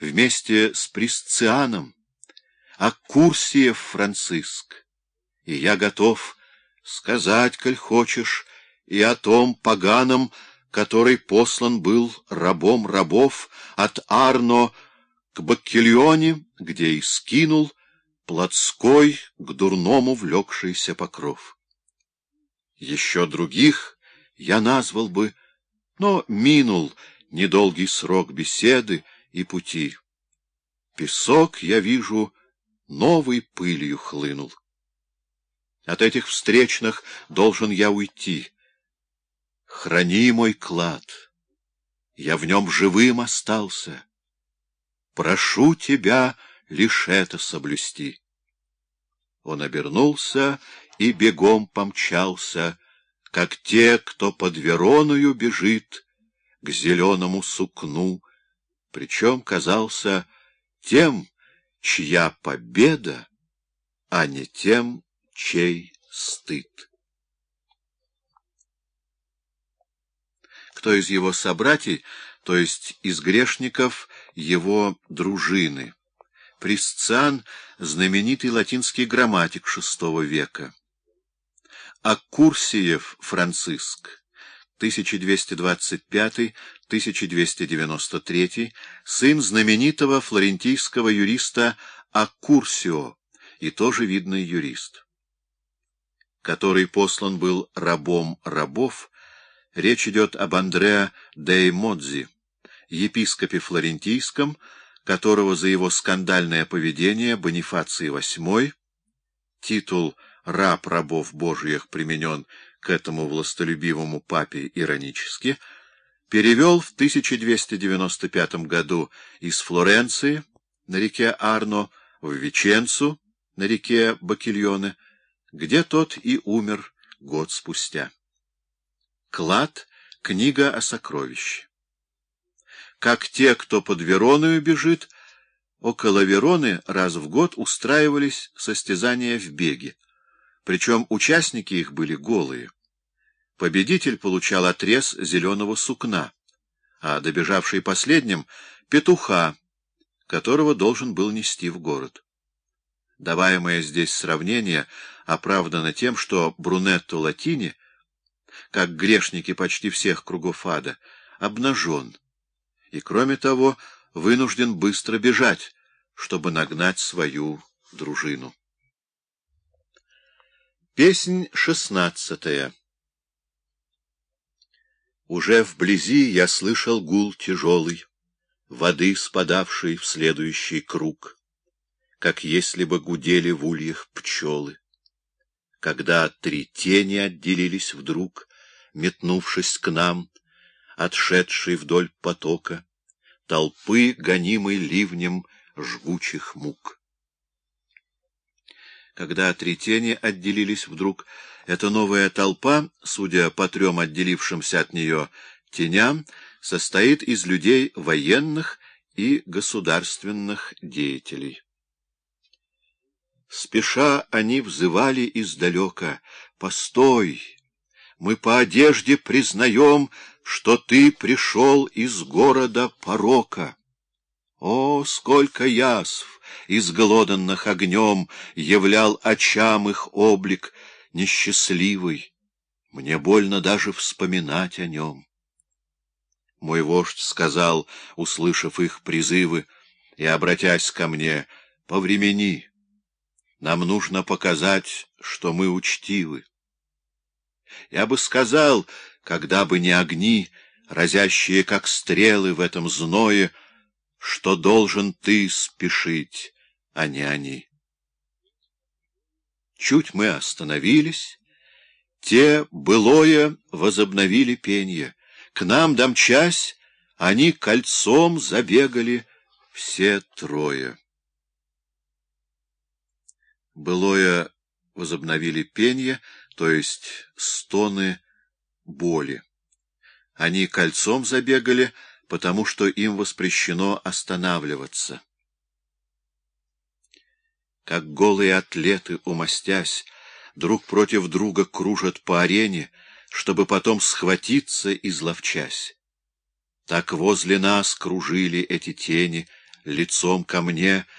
вместе с Присцианом, а Курсиев Франциск. И я готов сказать, коль хочешь, и о том поганом, который послан был рабом рабов от Арно к Баккельоне, где и скинул плотской к дурному влекшийся покров. Еще других я назвал бы, но минул недолгий срок беседы и пути. Песок, я вижу, новой пылью хлынул. От этих встречных должен я уйти. Храни мой клад, я в нем живым остался. Прошу тебя лишь это соблюсти. Он обернулся и бегом помчался, как те, кто под Вероною бежит к зеленому сукну, причем казался тем, чья победа, а не тем, чей стыд. Кто из его собратьей, то есть из грешников его дружины? Присцан — знаменитый латинский грамматик VI века. Аккурсиев Франциск 1225-1293, сын знаменитого флорентийского юриста Аккурсио и тоже видный юрист, который послан был рабом рабов, речь идет об Андреа де Модзи, епископе флорентийском, которого за его скандальное поведение Бонифаций VIII, титул «раб рабов Божьих» применен к этому властолюбивому папе иронически, перевел в 1295 году из Флоренции на реке Арно в Веченцу на реке Бакильоне, где тот и умер год спустя. Клад — книга о сокровище. Как те, кто под Вероною бежит, около Вероны раз в год устраивались состязания в беге причем участники их были голые. Победитель получал отрез зеленого сукна, а добежавший последним — петуха, которого должен был нести в город. Даваемое здесь сравнение оправдано тем, что Брунетто Латини, как грешники почти всех кругов ада, обнажен, и, кроме того, вынужден быстро бежать, чтобы нагнать свою дружину. Песнь шестнадцатая Уже вблизи я слышал гул тяжелый, Воды, спадавшей в следующий круг, Как если бы гудели в ульях пчелы. Когда три тени отделились вдруг, Метнувшись к нам, отшедшей вдоль потока, Толпы, гонимой ливнем жгучих мук. Когда три тени отделились вдруг, эта новая толпа, судя по трем отделившимся от нее теням, состоит из людей военных и государственных деятелей. Спеша они взывали издалека «Постой! Мы по одежде признаем, что ты пришел из города порока». О, сколько язв, изголоданных огнем, Являл очам их облик несчастливый. Мне больно даже вспоминать о нем. Мой вождь сказал, услышав их призывы, и, обратясь ко мне, «Повремени, нам нужно показать, что мы учтивы». Я бы сказал, когда бы не огни, разящие, как стрелы в этом зное, — что должен ты спешить, а не они. Чуть мы остановились, те былое возобновили пенье. К нам домчась, они кольцом забегали все трое. Былое возобновили пенье, то есть стоны боли. Они кольцом забегали, потому что им воспрещено останавливаться. Как голые атлеты, умастясь, друг против друга кружат по арене, чтобы потом схватиться, изловчась. Так возле нас кружили эти тени, лицом ко мне